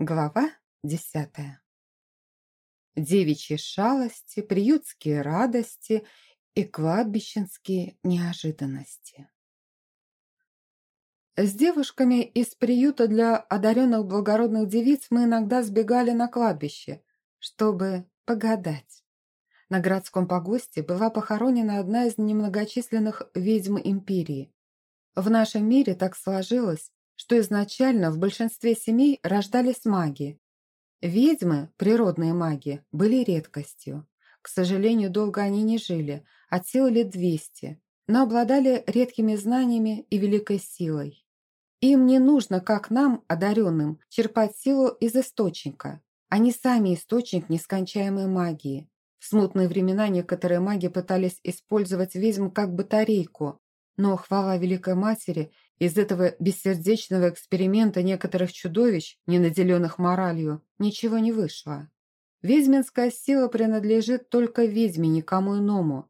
Глава десятая. Девичьи шалости, приютские радости и кладбищенские неожиданности. С девушками из приюта для одаренных благородных девиц мы иногда сбегали на кладбище, чтобы погадать. На городском погосте была похоронена одна из немногочисленных ведьм империи. В нашем мире так сложилось, что изначально в большинстве семей рождались маги. Ведьмы, природные маги, были редкостью. К сожалению, долго они не жили, от силы лет 200, но обладали редкими знаниями и великой силой. Им не нужно, как нам, одаренным, черпать силу из источника. Они сами источник нескончаемой магии. В смутные времена некоторые маги пытались использовать ведьм как батарейку, но, хвала Великой Матери, из этого бессердечного эксперимента некоторых чудовищ, не наделенных моралью, ничего не вышло. Ведьминская сила принадлежит только ведьме, никому иному.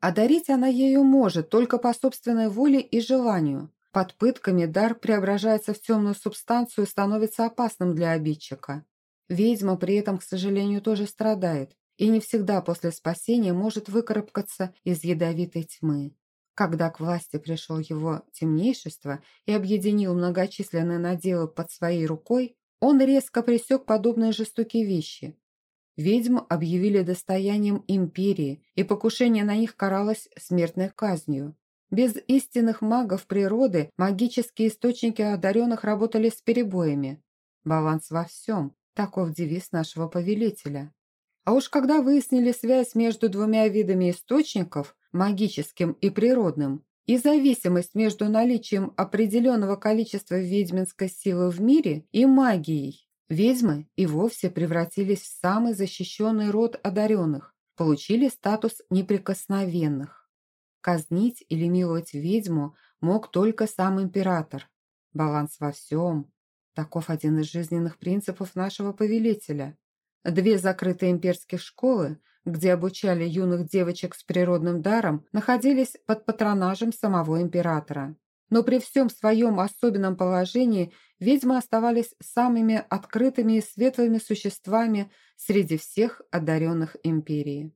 А дарить она ею может только по собственной воле и желанию. Под пытками дар преображается в темную субстанцию и становится опасным для обидчика. Ведьма при этом, к сожалению, тоже страдает и не всегда после спасения может выкарабкаться из ядовитой тьмы. Когда к власти пришел его темнейшество и объединил многочисленные наделы под своей рукой, он резко пресек подобные жестокие вещи. Ведьм объявили достоянием империи, и покушение на них каралось смертной казнью. Без истинных магов природы магические источники одаренных работали с перебоями. Баланс во всем – таков девиз нашего повелителя. А уж когда выяснили связь между двумя видами источников, магическим и природным, и зависимость между наличием определенного количества ведьминской силы в мире и магией. Ведьмы и вовсе превратились в самый защищенный род одаренных, получили статус неприкосновенных. Казнить или миловать ведьму мог только сам император. Баланс во всем. Таков один из жизненных принципов нашего повелителя. Две закрытые имперских школы – где обучали юных девочек с природным даром, находились под патронажем самого императора. Но при всем своем особенном положении ведьмы оставались самыми открытыми и светлыми существами среди всех одаренных империи.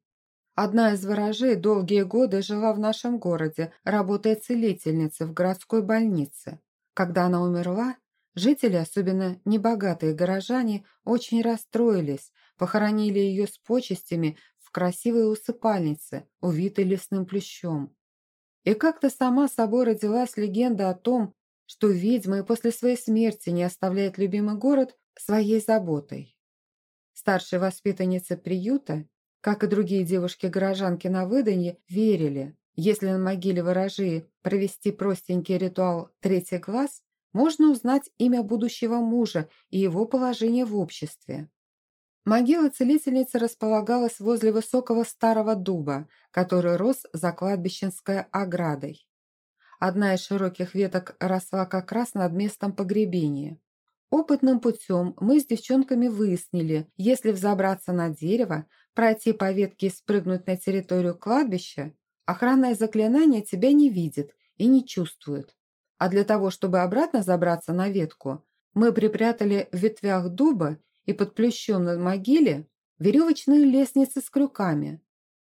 Одна из ворожей долгие годы жила в нашем городе, работая целительницей в городской больнице. Когда она умерла, жители, особенно небогатые горожане, очень расстроились, похоронили ее с почестями в красивой усыпальнице, увитой лесным плющом. И как-то сама собой родилась легенда о том, что ведьма и после своей смерти не оставляет любимый город своей заботой. Старшие воспитанницы приюта, как и другие девушки-горожанки на выданье, верили, если на могиле ворожии провести простенький ритуал «Третий глаз», можно узнать имя будущего мужа и его положение в обществе. Могила целительницы располагалась возле высокого старого дуба, который рос за кладбищенской оградой. Одна из широких веток росла как раз над местом погребения. Опытным путем мы с девчонками выяснили, если взобраться на дерево, пройти по ветке и спрыгнуть на территорию кладбища, охранное заклинание тебя не видит и не чувствует. А для того, чтобы обратно забраться на ветку, мы припрятали в ветвях дуба и под плющом на могиле веревочные лестницы с крюками.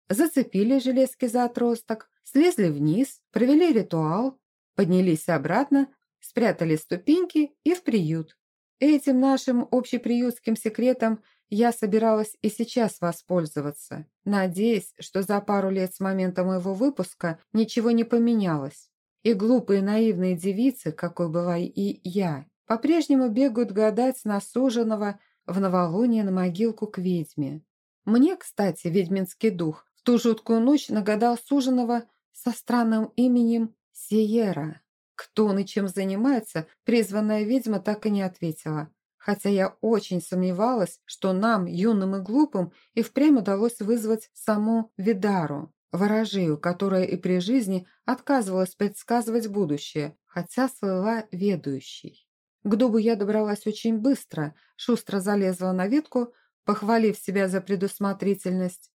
Зацепили железки за отросток, слезли вниз, провели ритуал, поднялись обратно, спрятали ступеньки и в приют. Этим нашим общеприютским секретом я собиралась и сейчас воспользоваться, надеясь, что за пару лет с момента моего выпуска ничего не поменялось. И глупые наивные девицы, какой была и я, по-прежнему бегают гадать на суженого в новолуние на могилку к ведьме. Мне, кстати, ведьминский дух в ту жуткую ночь нагадал суженого со странным именем Сиера. Кто он и чем занимается, призванная ведьма так и не ответила. Хотя я очень сомневалась, что нам, юным и глупым, и впрямь удалось вызвать саму Видару, ворожею, которая и при жизни отказывалась предсказывать будущее, хотя слыла ведущей. К дубу я добралась очень быстро, шустро залезла на ветку, похвалив себя за предусмотрительность.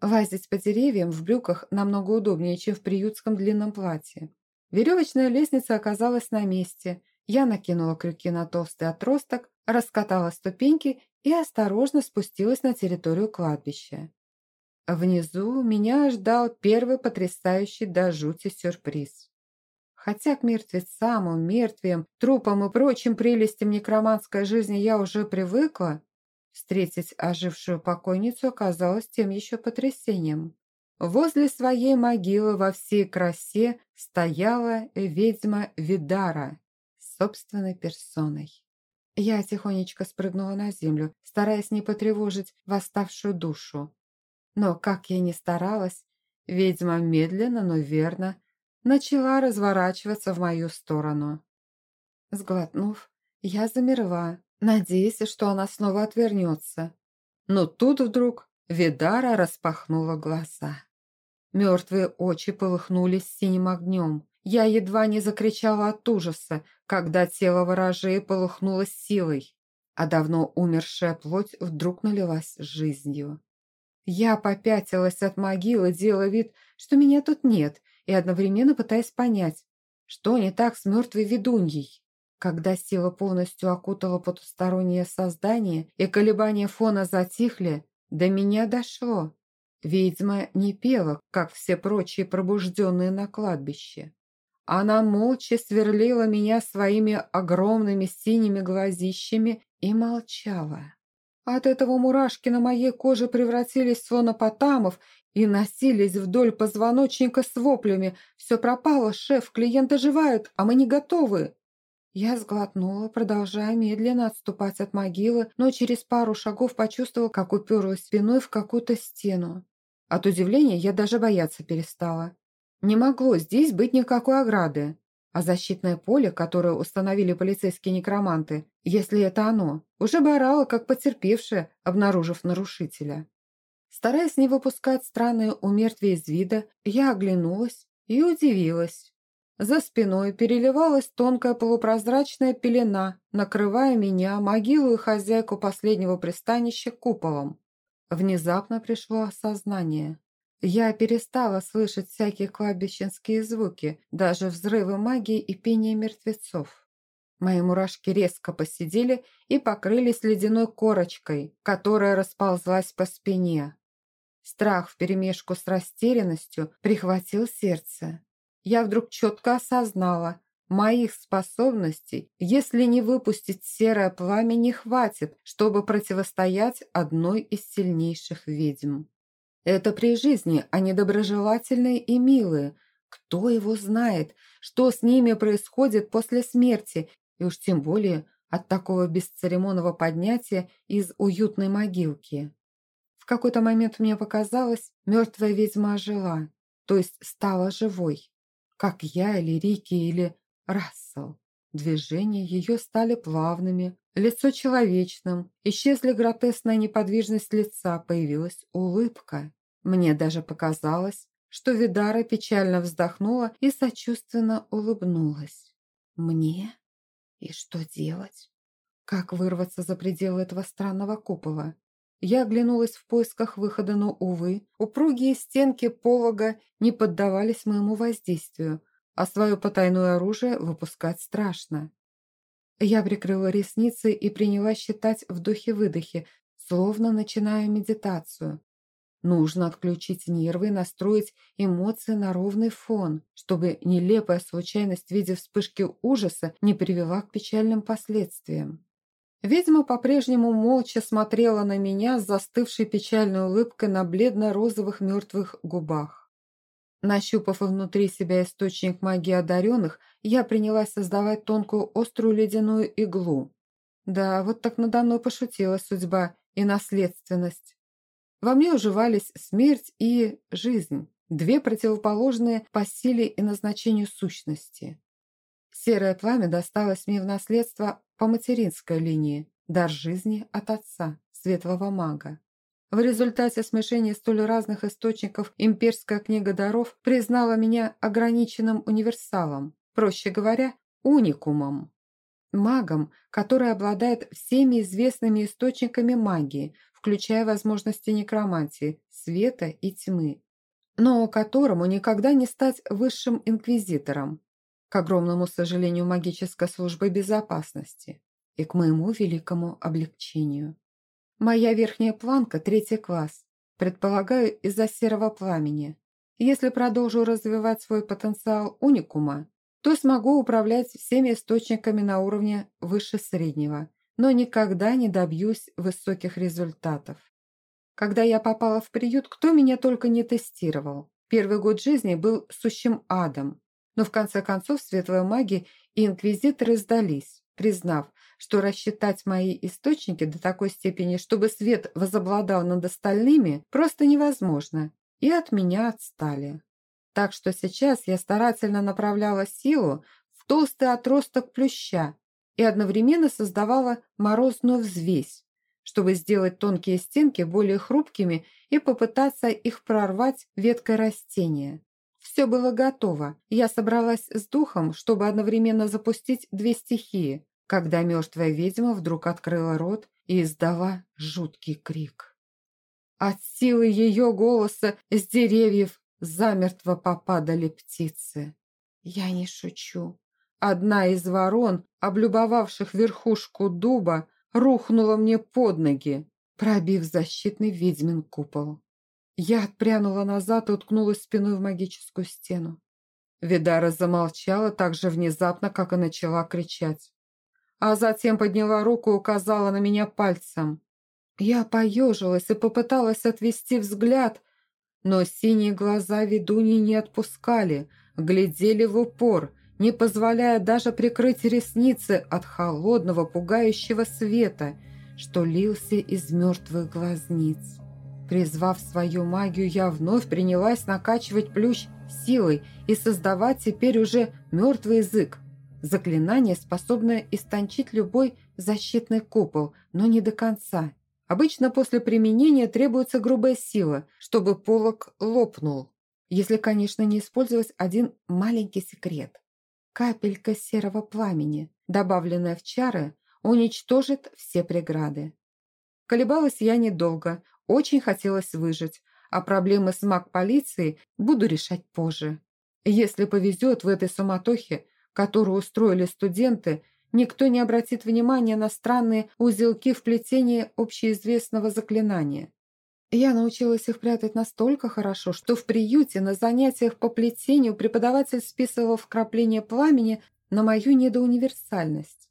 Лазить по деревьям в брюках намного удобнее, чем в приютском длинном платье. Веревочная лестница оказалась на месте. Я накинула крюки на толстый отросток, раскатала ступеньки и осторожно спустилась на территорию кладбища. Внизу меня ждал первый потрясающий до жути сюрприз. Хотя к мертвецам, умертвиям, трупам и прочим прелестям некроманской жизни я уже привыкла, встретить ожившую покойницу оказалось тем еще потрясением. Возле своей могилы во всей красе стояла ведьма Видара собственной персоной. Я тихонечко спрыгнула на землю, стараясь не потревожить восставшую душу. Но, как я ни старалась, ведьма медленно, но верно начала разворачиваться в мою сторону. Сглотнув, я замерла, надеясь, что она снова отвернется. Но тут вдруг Видара распахнула глаза. Мертвые очи полыхнули синим огнем. Я едва не закричала от ужаса, когда тело ворожей полыхнуло силой, а давно умершая плоть вдруг налилась жизнью. Я попятилась от могилы, делая вид, что меня тут нет, и одновременно пытаясь понять, что не так с мертвой ведуньей. Когда сила полностью окутала потустороннее создание и колебания фона затихли, до меня дошло. Ведьма не пела, как все прочие пробужденные на кладбище. Она молча сверлила меня своими огромными синими глазищами и молчала. От этого мурашки на моей коже превратились в слонопотамов и носились вдоль позвоночника с воплями. «Все пропало, шеф, клиенты оживают, а мы не готовы!» Я сглотнула, продолжая медленно отступать от могилы, но через пару шагов почувствовала, как уперлась спиной в какую-то стену. От удивления я даже бояться перестала. Не могло здесь быть никакой ограды. А защитное поле, которое установили полицейские некроманты, если это оно, уже бы орало, как потерпевшее, обнаружив нарушителя. Стараясь не выпускать странные умертвие из вида, я оглянулась и удивилась. За спиной переливалась тонкая полупрозрачная пелена, накрывая меня, могилу и хозяйку последнего пристанища куполом. Внезапно пришло осознание. Я перестала слышать всякие кладбищенские звуки, даже взрывы магии и пение мертвецов. Мои мурашки резко посидели и покрылись ледяной корочкой, которая расползлась по спине. Страх вперемешку с растерянностью прихватил сердце. Я вдруг четко осознала, моих способностей, если не выпустить серое пламя, не хватит, чтобы противостоять одной из сильнейших ведьм. Это при жизни, не доброжелательные и милые. Кто его знает, что с ними происходит после смерти, и уж тем более от такого бесцеремонного поднятия из уютной могилки. В какой-то момент мне показалось, мертвая ведьма ожила, то есть стала живой. Как я или Рики или Рассел. Движения ее стали плавными, лицо человечным, исчезли гротесная неподвижность лица, появилась улыбка. Мне даже показалось, что Видара печально вздохнула и сочувственно улыбнулась. «Мне? И что делать? Как вырваться за пределы этого странного купола?» Я оглянулась в поисках выхода, но, увы, упругие стенки полога не поддавались моему воздействию, а свое потайное оружие выпускать страшно. Я прикрыла ресницы и приняла считать вдохи-выдохи, словно начинаю медитацию. Нужно отключить нервы и настроить эмоции на ровный фон, чтобы нелепая случайность в виде вспышки ужаса не привела к печальным последствиям. Ведьма по-прежнему молча смотрела на меня с застывшей печальной улыбкой на бледно-розовых мертвых губах. Нащупав внутри себя источник магии одаренных, я принялась создавать тонкую острую ледяную иглу. Да, вот так надо мной пошутила судьба и наследственность. Во мне уживались смерть и жизнь, две противоположные по силе и назначению сущности. Серое пламя досталось мне в наследство по материнской линии, дар жизни от отца, светлого мага. В результате смешения столь разных источников имперская книга даров признала меня ограниченным универсалом, проще говоря, уникумом. Магом, который обладает всеми известными источниками магии, включая возможности некромантии, света и тьмы, но которому никогда не стать высшим инквизитором. к огромному сожалению магической службы безопасности и к моему великому облегчению. Моя верхняя планка – третий класс, предполагаю, из-за серого пламени. Если продолжу развивать свой потенциал уникума, то смогу управлять всеми источниками на уровне выше среднего, но никогда не добьюсь высоких результатов. Когда я попала в приют, кто меня только не тестировал. Первый год жизни был сущим адом, но в конце концов светлые маги и инквизиторы сдались, признав, что рассчитать мои источники до такой степени, чтобы свет возобладал над остальными, просто невозможно, и от меня отстали. Так что сейчас я старательно направляла силу в толстый отросток плюща и одновременно создавала морозную взвесь, чтобы сделать тонкие стенки более хрупкими и попытаться их прорвать веткой растения. Все было готово, я собралась с духом, чтобы одновременно запустить две стихии, когда мертвая ведьма вдруг открыла рот и издала жуткий крик. От силы ее голоса с деревьев замертво попадали птицы. Я не шучу. Одна из ворон, облюбовавших верхушку дуба, рухнула мне под ноги, пробив защитный ведьмин купол. Я отпрянула назад и уткнулась спиной в магическую стену. Видара замолчала так же внезапно, как и начала кричать. А затем подняла руку и указала на меня пальцем. Я поежилась и попыталась отвести взгляд, но синие глаза ведуньи не отпускали, глядели в упор, не позволяя даже прикрыть ресницы от холодного пугающего света, что лился из мертвых глазниц. Призвав свою магию, я вновь принялась накачивать плющ силой и создавать теперь уже мертвый язык. Заклинание, способное истончить любой защитный купол, но не до конца. Обычно после применения требуется грубая сила, чтобы полог лопнул. Если, конечно, не использовать один маленький секрет. Капелька серого пламени, добавленная в чары, уничтожит все преграды. Колебалась я недолго, очень хотелось выжить, а проблемы с маг-полицией буду решать позже. Если повезет в этой суматохе, которую устроили студенты, никто не обратит внимания на странные узелки в плетении общеизвестного заклинания. Я научилась их прятать настолько хорошо, что в приюте на занятиях по плетению преподаватель списывал вкрапление пламени на мою недоуниверсальность.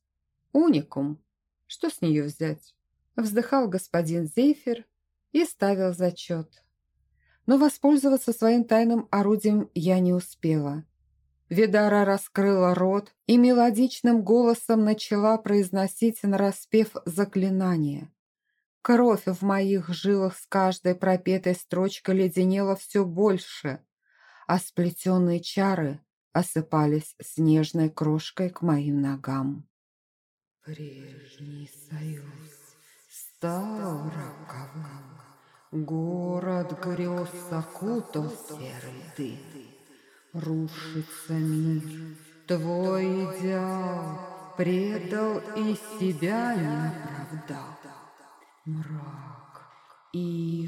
Уникум. Что с нее взять? Вздыхал господин Зейфер и ставил зачет. Но воспользоваться своим тайным орудием я не успела. Видара раскрыла рот и мелодичным голосом начала произносить нараспев заклинание. Кровь в моих жилах с каждой пропетой строчкой леденела все больше, а сплетенные чары осыпались снежной крошкой к моим ногам. Прежний союз стал роковым, город грез окутал серый дым. Рушится мир, твой идеал предал и себя не оправдал. Мрак и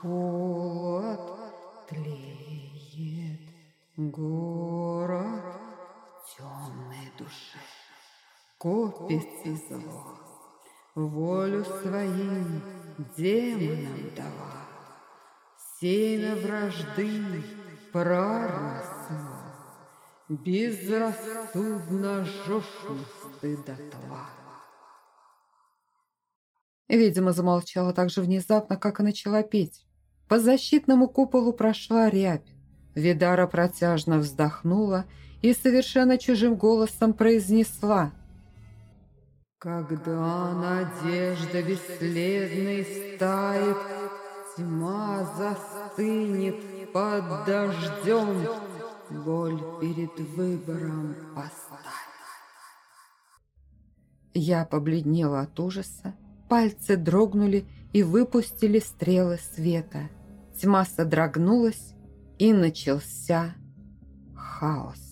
холод тлеет город темной души. Копится зло, волю своим демонам дала. Семя вражды проросло безрассудно жжешь дотла. Видимо, замолчала так же внезапно, как и начала петь. По защитному куполу прошла рябь. Видара протяжно вздохнула и совершенно чужим голосом произнесла. «Когда надежда бесследной стает, тьма застынет под дождем, боль перед выбором поставь. Я побледнела от ужаса, пальцы дрогнули и выпустили стрелы света. Тьма содрогнулась, и начался хаос.